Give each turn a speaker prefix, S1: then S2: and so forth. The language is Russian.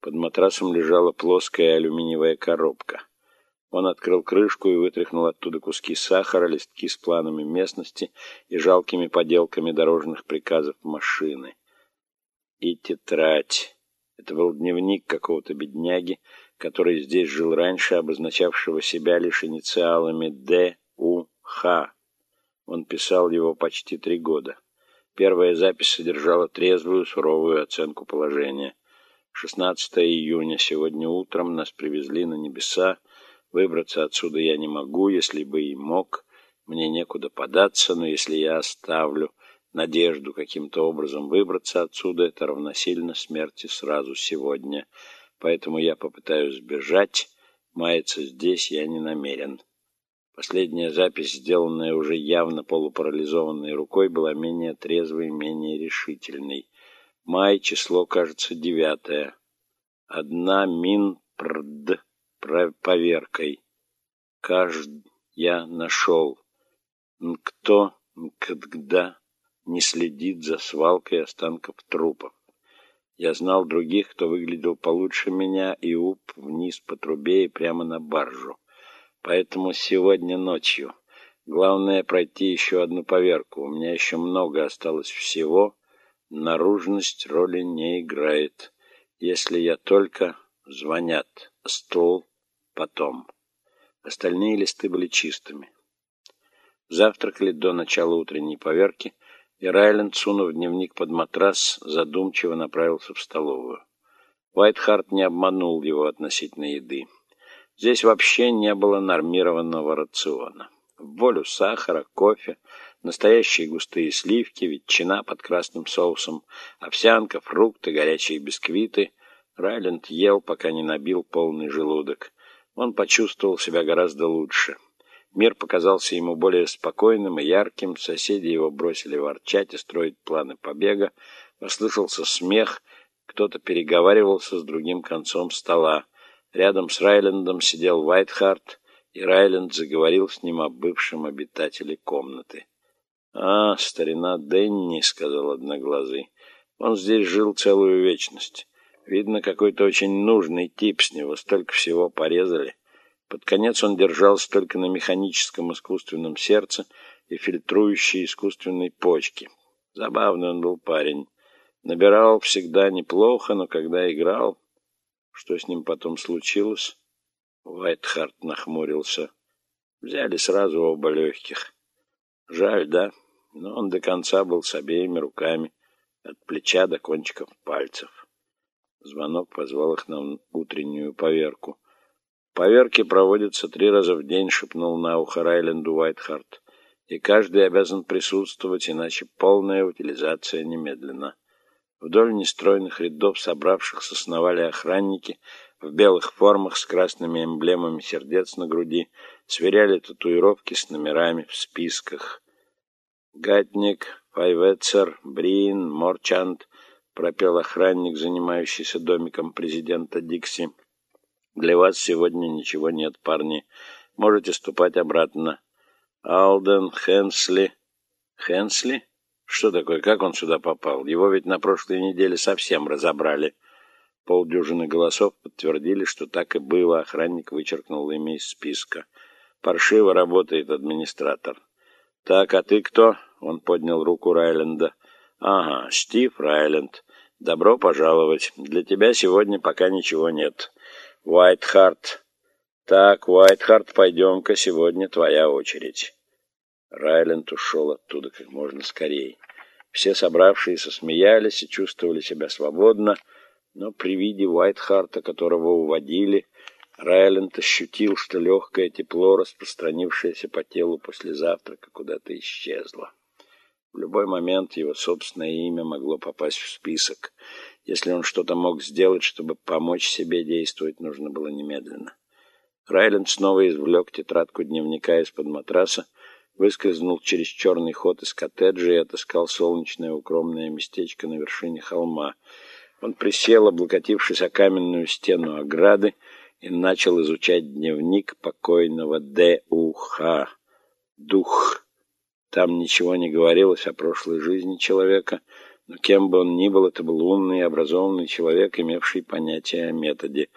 S1: Под матрасом лежала плоская алюминиевая коробка. Он открыл крышку и вытряхнул оттуда куски сахара, листки с планами местности и жалкими поделками дорожных приказов машины. И тетрадь. Это был дневник какого-то бедняги, который здесь жил раньше, обозначавшего себя лишь инициалами Д, У, Х. Он писал его почти три года. Первая запись содержала трезвую, суровую оценку положения. 16 июня. Сегодня утром нас привезли на небеса. Выбраться отсюда я не могу, если бы и мог. Мне некуда податься, но если я оставлю надежду каким-то образом выбраться отсюда, это равносильно смерти сразу сегодня. Поэтому я попытаюсь сбежать. Маяться здесь я не намерен. Последняя запись, сделанная уже явно полупарализованной рукой, была менее трезвой, менее решительной. Май, число, кажется, девятое. Одна мин прд поверкой. Кажд я нашел. Кто, когда не следит за свалкой останков трупов. Я знал других, кто выглядел получше меня, и уп вниз по трубе и прямо на баржу. Поэтому сегодня ночью. Главное пройти еще одну поверку. У меня еще много осталось всего. Наружность роли не играет. Если я только... Звонят. Стол. Потом. Остальные листы были чистыми. Завтракали до начала утренней поверки, и Райленд, сунув дневник под матрас, задумчиво направился в столовую. Уайтхарт не обманул его относительно еды. Здесь вообще не было нормированного рациона. В волю сахара, кофе, настоящие густые сливки, ветчина под красным соусом, овсянка, фрукты, горячие бисквиты. Райленд ел, пока не набил полный желудок. Он почувствовал себя гораздо лучше. Мир показался ему более спокойным и ярким, соседи его бросили ворчать и строить планы побега, послышался смех, кто-то переговаривался с другим концом стола. Рядом с Райлендом сидел Уайтхарт, и Райленд заговорил с ним о бывшем обитателе комнаты. «А, старина Денни», — сказал Одноглазый, — «он здесь жил целую вечность. Видно, какой-то очень нужный тип с него, столько всего порезали». Под конец он держался только на механическом искусственном сердце и фильтрующей искусственной почке. Забавный он был парень. Набирал всегда неплохо, но когда играл, что с ним потом случилось? Уайтхарт нахмурился. Взяли сразу оба легких. Жаль, да? Но он до конца был с обеими руками, от плеча до кончиков пальцев. Звонок позвал их на утреннюю поверку. Поверки проводятся три раза в день, шепнул на ухо Райленду Уайтхарт. И каждый обязан присутствовать, иначе полная утилизация немедленно. Вдоль нестройных рядов собравшихся сновали охранники в белых формах с красными эмблемами сердец на груди, сверяли татуировки с номерами в списках. «Гатник, Файвецер, Брин, Морчант», — пропел охранник, занимающийся домиком президента Дикси. «Для вас сегодня ничего нет, парни. Можете ступать обратно. Алден, Хенсли...» «Хенсли?» Что такое? Как он сюда попал? Его ведь на прошлой неделе совсем разобрали. Полдюжины голосов подтвердили, что так и было. Охранник вычеркнул имя из списка. Паршиво работает администратор. Так, а ты кто? Он поднял руку Райленда. Ага, Стив Райленд. Добро пожаловать. Для тебя сегодня пока ничего нет. Уайтхарт. Так, Уайтхарт, пойдем-ка, сегодня твоя очередь. Райленд ушел оттуда как можно скорее. Все собравшиеся смеялись и чувствовали себя свободно, но при виде Уайтхарта, которого уводили, Райленд ощутил, что легкое тепло, распространившееся по телу после завтрака, куда-то исчезло. В любой момент его собственное имя могло попасть в список. Если он что-то мог сделать, чтобы помочь себе действовать, нужно было немедленно. Райленд снова извлек тетрадку дневника из-под матраса, выскользнул через черный ход из коттеджа и отыскал солнечное укромное местечко на вершине холма. Он присел, облокотившись о каменную стену ограды, и начал изучать дневник покойного Д.У.Х. Дух. Там ничего не говорилось о прошлой жизни человека, Но кем бы он ни был, это был умный и образованный человек, имевший понятие о методе.